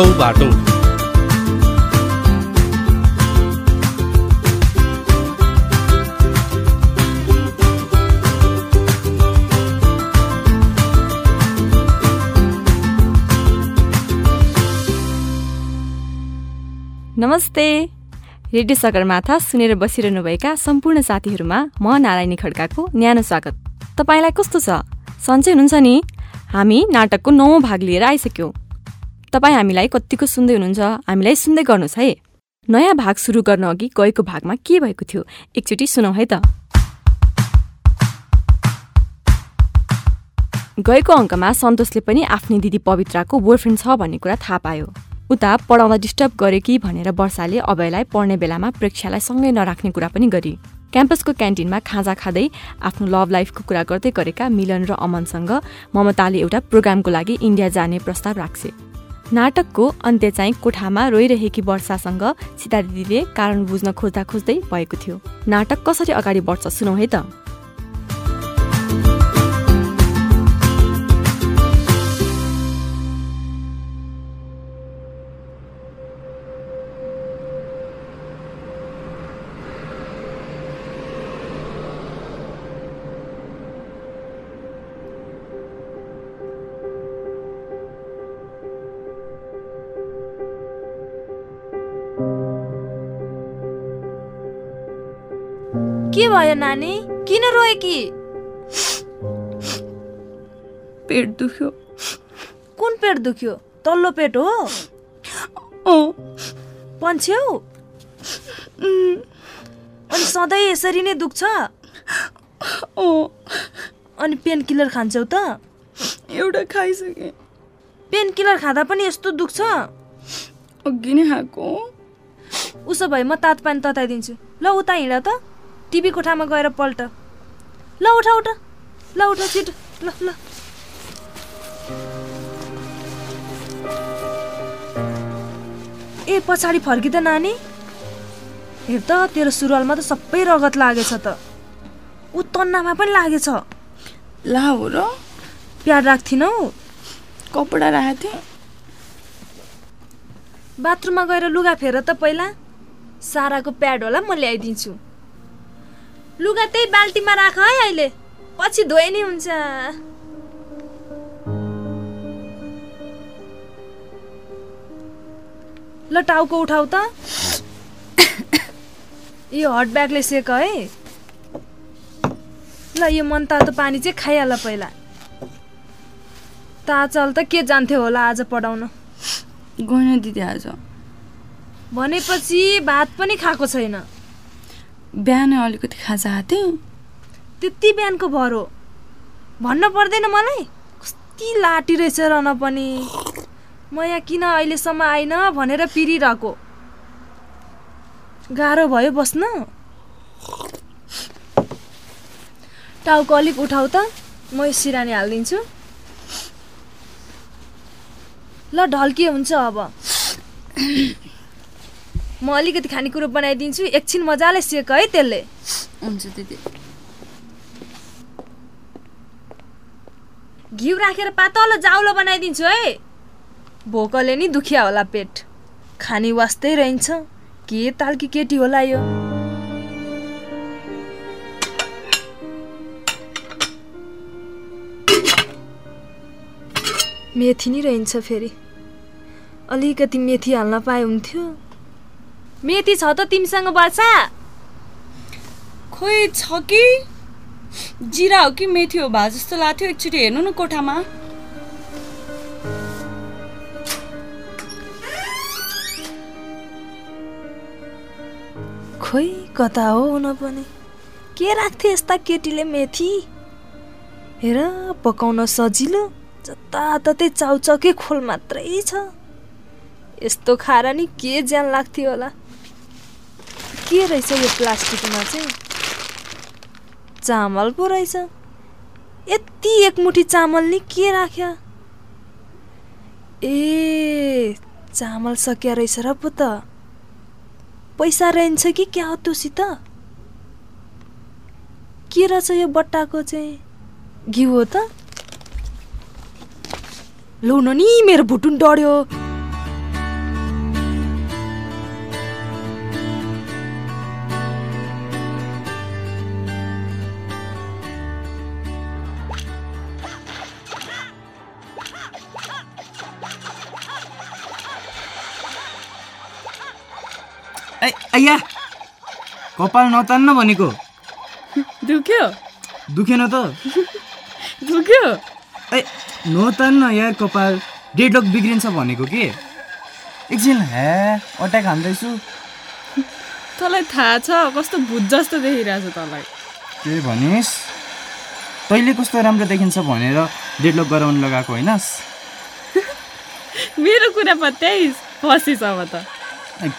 चौबाटो नमस्ते। रेडियो सगरमाथा सुनेर बसिरहनुभएका सम्पूर्ण साथीहरूमा म नारायणी खड्काको न्यानो स्वागत। तपाईँलाई कस्तो छ? सन्चै हुनुहुन्छ नि? हामी नाटकको नौ भाग लिएर आइसक्यौँ। तपाईँ हामीलाई कतिको सुन्दै हुनुहुन्छ? हामीलाई सुन्दै गर्नुहोस् है। नयाँ भाग सुरु गर्न अघि गएको भागमा के भएको थियो? एकचोटि सुनौ है त। गएको अङ्कमा सन्तोषले पनि आफ्नै दिदी पवित्राको बोयफ्रेन्ड छ भन्ने कुरा थाहा पायो। उता पढाउँदा डिस्टर्ब गरे कि भनेर वर्षाले अभयलाई पढ्ने बेलामा प्रेक्षालाई सँगै नराख्ने कुरा पनि गरी। क्याम्पसको क्यान्टिनमा खाजा खाँदै आफ्नो लभ लाइफको कुरा गर्दै गरेका मिलन र अमनसँग ममताले एउटा प्रोग्रामको लागि इन्डिया जाने प्रस्ताव राख्छे। नाटकको अन्त्य चाहिँ कोठामा रोइरहेकी वर्षासँग सीता दिदीले कारण बुझ्न खोज्दा खोज्दै भएको थियो। नाटक कसरी अगाडि बढ्छ सुनौ है त? के भयो नानी? किन रोए कि? पेट दुख्यो। कुन पेट दुख्यो? तल्लो पेट हो। पन्छ्यौ? अनि सधैँ यसरी नै दुख्छ? अनि पेन किलर खान्छौ त? एउटा खाइसकेँ। पेन किलर खाँदा पनि यस्तो दुख्छ? अघि नै खाएको उसो भए म तात पानी तताइदिन्छु। ल उता हिँड त। टिभी कोठामा गएर पल्ट। ल उठा उठा। ल उठा छिटो। ल ल। ए पछाडि फर्कि त नानी। हेर त तेरो सुरुवालमा त सबै रगत लागेछ त। ऊ तन्नामा पनि लागेछ। ला हो र। प्याड राख्थिनौ? कपडा राखेको थिएँ। बाथरुममा गएर लुगा फेर त पहिला। साराको प्याड होला म ल्याइदिन्छु। लुगा त्यही बाल्टीमा राख है अहिले। पछि धोए नि हुन्छ। ल टाउको उठाउ त। यो हट ब्यागले सेक है। ल यो मन तातो पानी चाहिँ खाइहाल पहिला। ताचल त के जान्थ्यो होला आज पढाउन? गएन दिदी आज। भनेपछि भात पनि खाएको छैन। बिहानै अलिकति खाजा थिएँ त्यति बिहानको भर हो। भन्न पर्दैन मलाई। कति लाटी रहेछ रन पनि। म यहाँ किन अहिलेसम्म आइन भनेर पिरिरहेको? गाह्रो भयो बस्न। टाउको अलिक उठाउ त। म सिरानी हालिदिन्छु। ल ढल्के हुन्छ अब। म अलिकति खानेकुरो बनाइदिन्छु एकछिन मजाले सेक है त्यसले हुन्छ दिदी। घिउ राखेर पातलो जाउलो बनाइदिन्छु है। भोकले नि दुखिया होला पेट। खाने वास्तै रहन्छ। के तालकी केटी होला यो? मेथी नि रहन्छ फेरि। अलिकति मेथी हाल्न पाए हुन्थ्यो। मेथी छ त तिमीसँग वर्षा खोइ छ कि? जिरा हो कि मेथी हो भए जस्तो लाग्थ्यो एकचोटि हेर्नु न कोठामा। खोइ कता हो हुन पनि? के राख्थे यस्ता केटीले मेथी? हेर पकाउन सजिलो जताततै चाउचाउकै खोल मात्रै छ। यस्तो खाएर नि के ज्यान लाग्थ्यो होला? के रहेछ यो प्लास्टिकमा चाहिँ? चामल पो रहेछ। यति एकमुठी चामल नि के राख्या? ए चामल सकिया रहेछ र पो त। पैसा रहन्छ कि क्या हो तोसित के रहेछ यो बट्टाको चाहिँ? घिउ हो त? लौ न नि मेरो भुटुन डढ्यो। आइया कपाल नतान्न भनेको। दुख्यो? दुखेन त। दुख्यो? ऐ नतान्न यार कपाल डेडलक बिग्रिन्छ भनेको के? एकछिन हे अट्याक हान्दैछु। तँलाई थाहा छ कस्तो भूत जस्तो देखिरहेछ तँलाई। के भनिस्? तैँले कस्तो राम्रो देखिन्छ भनेर डेडलक गराउनु लगाएको होइनस्? मेरो कुरा पत्याइस फसिस अब त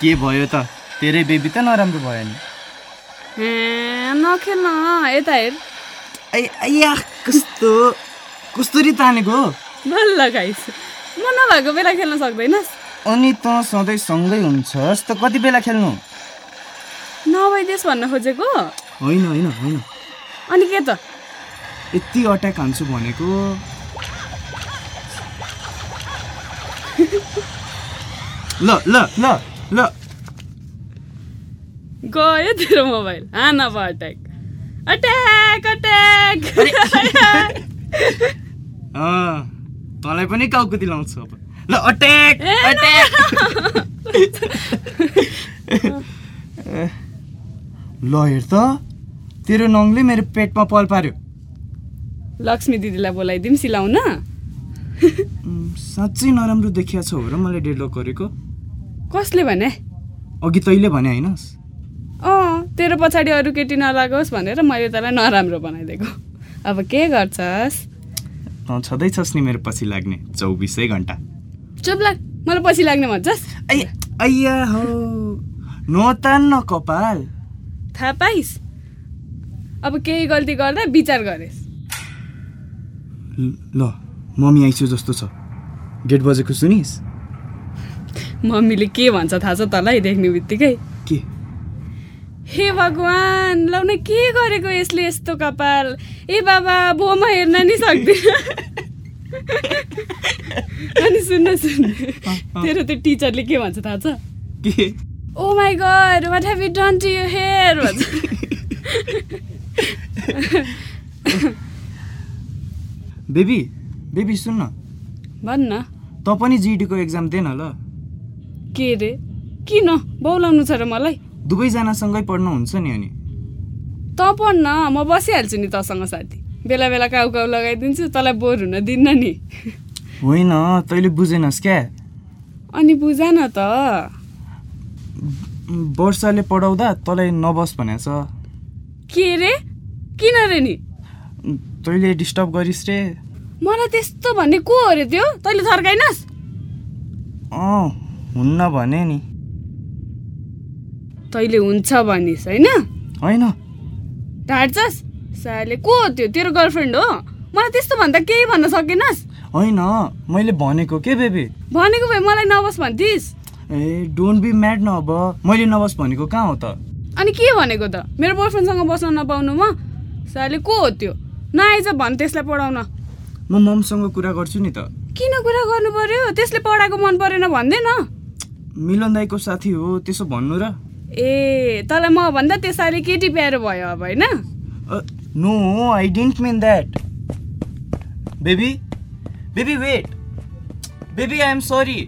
के भयो त? तेरै बेबी त नराम्रो भयो नि। ए, नखेल्न यता हेर। कस्तो कस्तरी तानेको बल्ल गाइस म नभएको बेला खेल्न सक्दैनस्। अनि त सधैँ सँगै हुन्छस् त कति बेला खेल्नु? नभइदियोस् भन्न खोजेको। होइन होइन होइन। अनि के त? यति अट्याक हान्छु भनेको। ल ल ल ल। गयो तेरो मोबाइल हान अब अट्याक अट्याक अट्याक तँलाई पनि काउकुती लाउँछु अब ल अट्याक अट्याक ल हेर त तेरो नङले मेरो पेटमा पल पार्यो लक्ष्मी दिदीलाई बोलाइदिउँ सिलाउन साँच्चै नराम्रो देखिया छ हो र मलाई डेडलक गरेको कसले भने अघि तैँले भने होइनस् तेरो पछाडि अरू केटी नलागोस् भनेर मैले तँलाई नराम्रो बनाइदिएको। अब के गर्छस्? छँदैछस् नि मेरो पछि लाग्ने चौबिसै घन्टा। चुप लाग मलाई पछि लाग्ने भन्छस्? हो कपाल। थाहा पाइस्? अब केही गल्ती गर्दा विचार गरेस्। ल- मम्मी आइसु जस्तो छ। गेट बजेको सुनिस्? मम्मीले के भन्छ थाहा छ तँलाई देख्ने बित्तिकै। हे भगवान् लौ न के गरेको यसले यस्तो कपाल? ए बाबा बोमा हेर्न नि सक्दिनँ। अनि सुन्न सुन्न। तेरो त्यो टिचरले के भन्छ थाहा छ? के? ओ my god what have you done to you hair भन्छ। बेबी बेबी सुन्न। भन्न। तँ पनि जिडीको एक्जाम दे न ल। के रे? किन? बौलाउनु छ र मलाई? दुवैजनासँगै पढ्नुहुन्छ नि अनि? त पढ्न म बसिहाल्छु नि तँसँग साथी। बेला बेला काउ काउ लगाइदिन्छु तँलाई बोर हुन दिन्न नि। होइन तैँले बुझेनस् क्या। अनि बुझ न त। वर्षाले पढाउँदा तँलाई नबस भनेछ। के रे? किन रे नि? तैँले डिस्टर्ब गरिस् रे। मलाई त्यस्तो भन्ने को हो रे त्यो? तैँले थर्काइनस्? अँ हुन्न भने नि। तैँले हुन्छ भनिस् होइन? होइन। ढाँट्छस् साले को हो त्यो? तेरो गर्लफ्रेन्ड हो? मलाई त्यस्तो भन्दा केही भन्न सकेनस्? होइन मैले भनेको के बेबी? भनेको भए मलाई नबस् भन्थिस्? ए डोन्ट बी म्याड न अब। मैले नबस भनेको कहाँ हो त? अनि के भनेको त? मेरो बोयफ्रेन्डसँग बस्न नपाउनु म? साले को हो त्यो? नआइज भन् त्यसलाई पढाउन। म ममसँग कुरा गर्छु नि त। किन कुरा गर्नु पर्यो? त्यसले पढाएको मन परेन भन्दैन। मिलन दाईको साथी हो त्यसो भन्नु र। ए तँलाई म भन्दा त्यो साले केटी प्यारो भयो अब होइन? No I didn't mean that baby baby wait baby I am sorry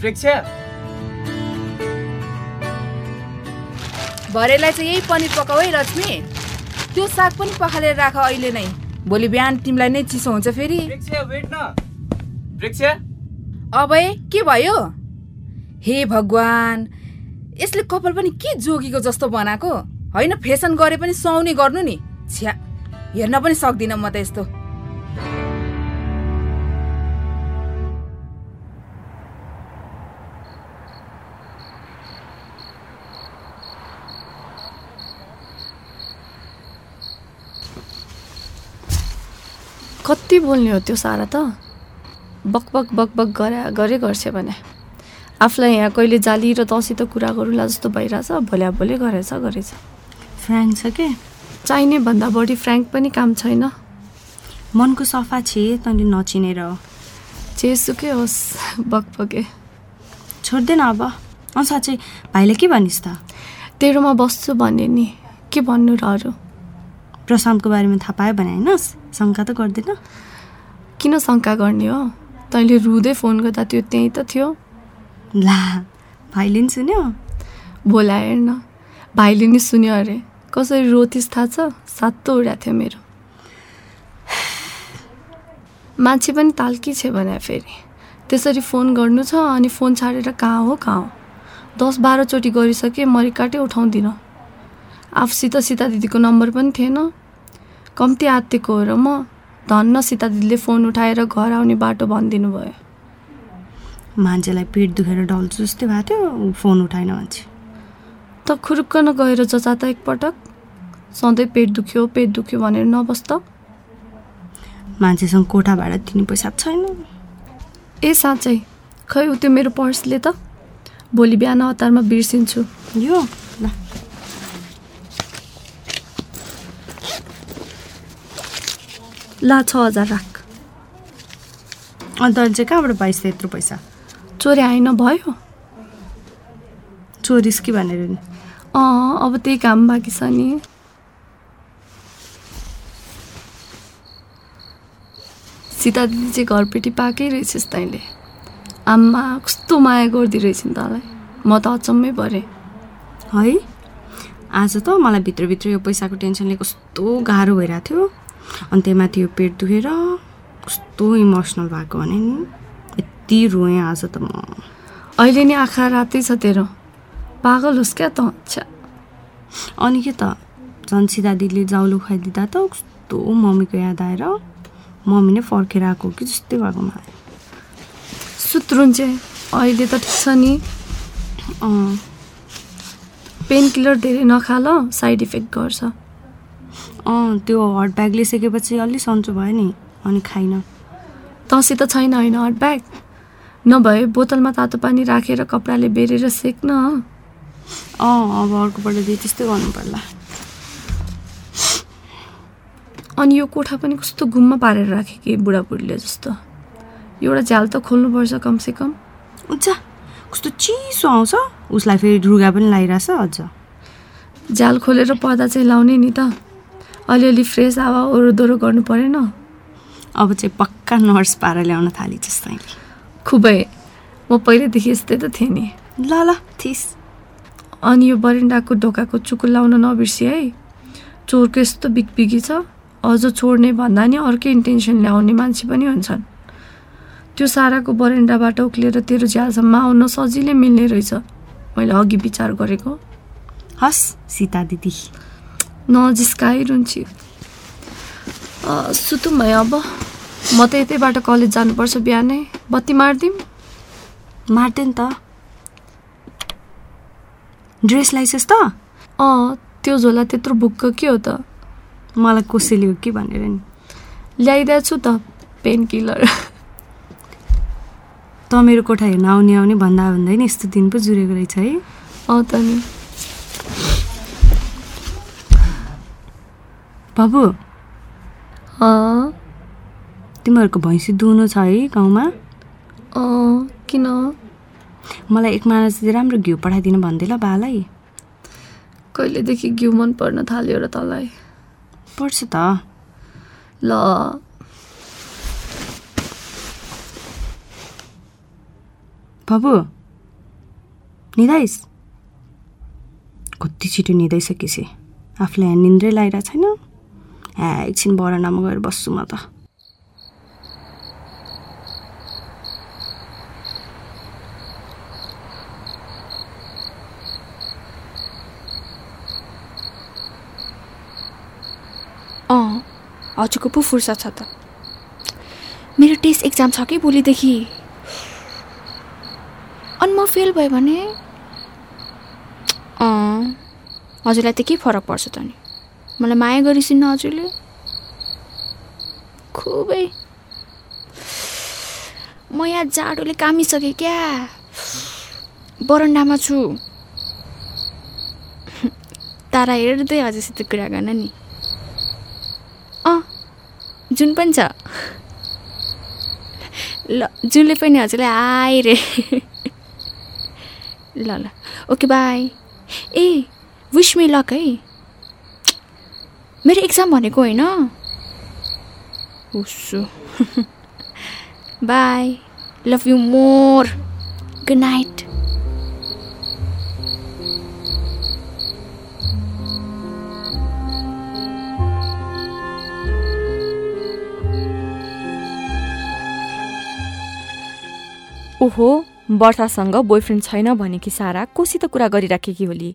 प्रेक्षा भरेलाई चाहिँ यही पनिर पकाऊ है रश्मि त्यो साग पनि पखालेर राख अहिले नै। भोलि बिहान तिमीलाई नै चिसो हुन्छ फेरि। अभय के भयो? हे भगवान् यसले कपाल पनि के जोगीको जस्तो बनाएको? होइन फेसन गरे पनि सुहाउने गर्नु नि। छ्या हेर्न पनि सक्दिनँ म त यस्तो। कति बोल्ने हो त्यो सारा त? बकबक बकबक गरे गरे गर्छ भने। आफूलाई यहाँ कहिले जाली र तँसित कुरा गरौँला जस्तो भइरहेछ भोलि भोलि गरेछ गरेछ। फ्रेङ्क छ के? चाहिने भन्दा बढी फ्रेङ्क पनि काम छैन। मनको सफा छे तैँले नचिनेर हो जेसुकै होस् बकबके। छोड्दैन अब। अँ साँच्चै भाइले के भनिस् त? तेरोमा बस्छु भन्ने नि के भन्नु र अरू? प्रशान्तको बारेमा थाहा पायो भने होइनस् शङ्का त गर्दैन। किन शङ्का गर्ने हो? तैँले रुँदै फोन गर्दा त्यो त्यहीँ त थियो। ला भाइले नि सुन्यो? बोला हेर्न। भाइले नि सुन्यो अरे। कसरी रोथिस् थाहा छ? सातो उडा थियो मेरो। मान्छे पनि ताल्की छ भने फेरि। त्यसरी फोन गर्नु छ अनि फोन छाडेर कहाँ हो कहाँ हो? दस बाह्रचोटि गरिसकेँ म रिकाटै उठाउँदिनँ। आफूसित सीता दिदीको नम्बर पनि थिएन। कम्ती आत्तिएको हो र म धन्न सीता दिदीले फोन उठाएर घर आउने बाटो भनिदिनु भयो मान्छेलाई पेट दुखेर डल्छु जस्तै भएको थियो फोन उठाएन मान्छे। त खुरुक्क न गएर जचा त एकपटक सधैँ पेट दुख्यो पेट दुख्यो भनेर नबस् त मान्छेसँग कोठा भाडा दिने पैसा छैन। ए साँच्चै? खै उ त्यो मेरो पर्सले त? भोलि बिहान हतारमा बिर्सिन्छु। यो ल। ला छ हजार राख। अन्त चाहिँ कहाँबाट पाइस् यत्रो पैसा? चोरी आएन भयो? चोरिस कि भनेर नि। अँ अब त्यही काम बाँकी छ नि। सीता दिदी चाहिँ घरपेटी पाएकै रहेछस् तैँले आम्मा कस्तो माया गर्दी रहेछन् तँलाई। म त अचम्मै परेँ। है? आज त मलाई भित्रभित्र यो पैसाको टेन्सनले कस्तो गाह्रो भइरहेको थियो। अनि त्यही माथि यो पेट दुखेर कस्तो इमोसनल भएको भने नि। यति रोएँ आज त म। अहिले नि आँखा रातै छ तेरो। पागल होस् क्या त अच्छा अनि के त? झन् सिधा दिदीले जाउलो खुवाइदिँदा त कस्तो मम्मीको याद आएर मम्मी नै फर्केर आएको कि जस्तै भएको मलाई। सुत्रुन्चे अहिले त ठिक छ नि। पेन किलर धेरै नखा ल साइड इफेक्ट गर्छ। अँ त्यो हट ब्याग लिइसकेपछि अलि सन्चो भयो नि अनि खाइनँ। तँसित छैन होइन हट ब्याग? नभए बोतलमा तातो पानी राखेर कपडाले बेरेर सेक्न। अँ अब अर्कोपल्ट दिए त्यस्तै गर्नु पर्ला अनि यो कोठा पनि कस्तो घुम्म पारेर राखे कि बुढाबुढीले जस्तो। एउटा झ्याल त खोल्नुपर्छ कमसेकम। हुन्छ कस्तो चिसो आउँछ। उसलाई फेरि रुगा पनि लगाइरहेछ अझ। झ्याल खोलेर पर्दा चाहिँ लाउने नि त। अलिअलि फ्रेस हावा ओरोदोरो गर्नु परेन। अब चाहिँ पक्का नर्स पारा ल्याउन थाली जस्तै खुबै। म पहिल्यैदेखि यस्तै त थिएँ नि। ल ल थिस। अनि यो बरेन्डाको ढोकाको चुकुल लाउन नबिर्सी है। चोरको यस्तो बिगबिगी छ। अझ छोड्ने भन्दा नि अर्कै इन्टेन्सन ल्याउने मान्छे पनि हुन्छन्। त्यो साराको बरेन्डाबाट उक्लिएर तेरो झ्यालसम्म आउन सजिलै मिल्ने रहेछ। मैले अघि विचार गरेको। हस् सीता दिदी। नजिस्काइ रुन्ची। सुतौँ भयो अब। म त यतैबाट कलेज जानुपर्छ बिहानै। बत्ती मारिदिउँ मार्दै नि त। ड्रेस लाइसेस त? अँ त्यो झोला त्यत्रो भुक्क के हो त? मलाई कसैले हो कि भनेर नि। ल्याइदिएको छु त पेन किलर त मेरो कोठा हेर्न आउने आउने भन्दा भन्दै नि यस्तो दिन पो जुरेको रहेछ है। अँ त नि। बाबु। तिमीहरूको भैँसी दुहुनु छ है गाउँमा? अँ किन? मलाई एक माना चाहिँ राम्रो घिउ पठाइदिनु भन्दै ल बालाई। कहिलेदेखि घिउ मन पर्न थाल्यो र तँलाई? पर्छ त। ल। बाबु निदाइस? कति छिटो निदाइसकेपछि। आफूलाई यहाँ निन्द्रै लगाइरहेको छैन। ए एकछिन बरन्डामा गएर बस्छु म त अँ हजुरको पो फुर्सद छ त। मेरो टेस्ट एक्जाम छ कि भोलिदेखि? अनि म फेल भयो भने? हजुरलाई त के फरक पर्छ त नि? मलाई माया गरिसिन्न हजुरले। खुबै। म यहाँ जाडोले कामिसकेँ क्या? बरन्डामा छु। तारा हेर्दै हजुरसित कुरा गर्न नि। जुन पनि छ। ल जुनले पनि हजुरलाई आइ रे। ल ल। Okay bye. ए विस मी लक है। मेरो एक्जाम भनेको होइन। Bye. Love you more good night ओहो वर्षासँग बोयफ्रेन्ड छैन भनेकी सारा कोसित कुरा गरिराखेकी होली।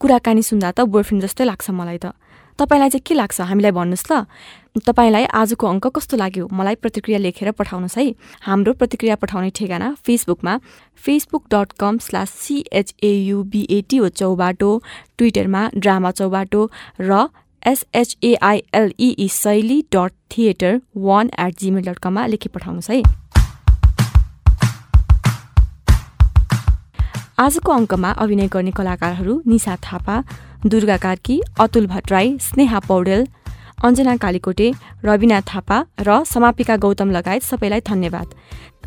कुराकानी सुन्दा त बोयफ्रेन्ड जस्तै लाग्छ मलाई त। तपाईँलाई चाहिँ के लाग्छ? हामीलाई भन्नुहोस् ल। तपाईँलाई आजको अङ्क कस्तो लाग्यो? मलाई प्रतिक्रिया लेखेर पठाउनुहोस् है। हाम्रो प्रतिक्रिया पठाउने ठेगाना फेसबुकमा Facebook dot com slash सिएचएयुबिएटिओ Chaubato ट्विटरमा ड्रामा चौबाटो र एसएचएआइएलई शैली dot theatre one at Gmail dot कममा लेखी पठाउनुहोस् है। आजको अङ्कमा अभिनय गर्ने कलाकारहरू निशा थापा दुर्गा कार्की अतुल भट्टराई स्नेहा पौडेल अञ्जना कालीकोटे रविना थापा र समापिका गौतम लगायत सबैलाई धन्यवाद।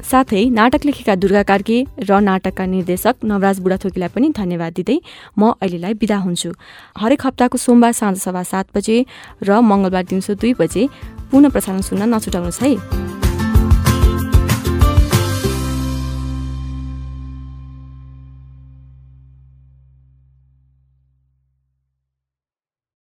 साथै नाटक लेखेका दुर्गा कार्की र नाटकका निर्देशक नवराज बुढाथोकीलाई पनि धन्यवाद दिँदै म अहिलेलाई बिदा हुन्छु। हरेक हप्ताको सोमबार साँझ सभा सात बजे र मङ्गलबार दिउँसो दुई बजे पुनः प्रसारण सुन्न नछुटाउनुहोस् है।